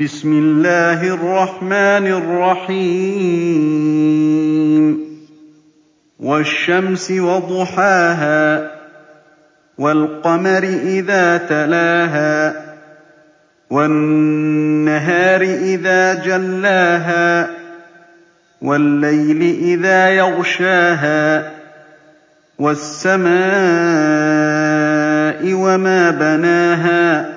بِسْمِ اللَّهِ الرَّحْمَٰنِ الرَّحِيمِ. وَالشَّمْسِ وَضُحَاهَا وَالْقَمَرِ إِذَا تَلَاهَا وَالنَّهَارِ إِذَا جَلَّاهَا وَاللَّيْلِ إِذَا يَغْشَاهَا وَالسَّمَاءِ وَمَا بَنَاهَا.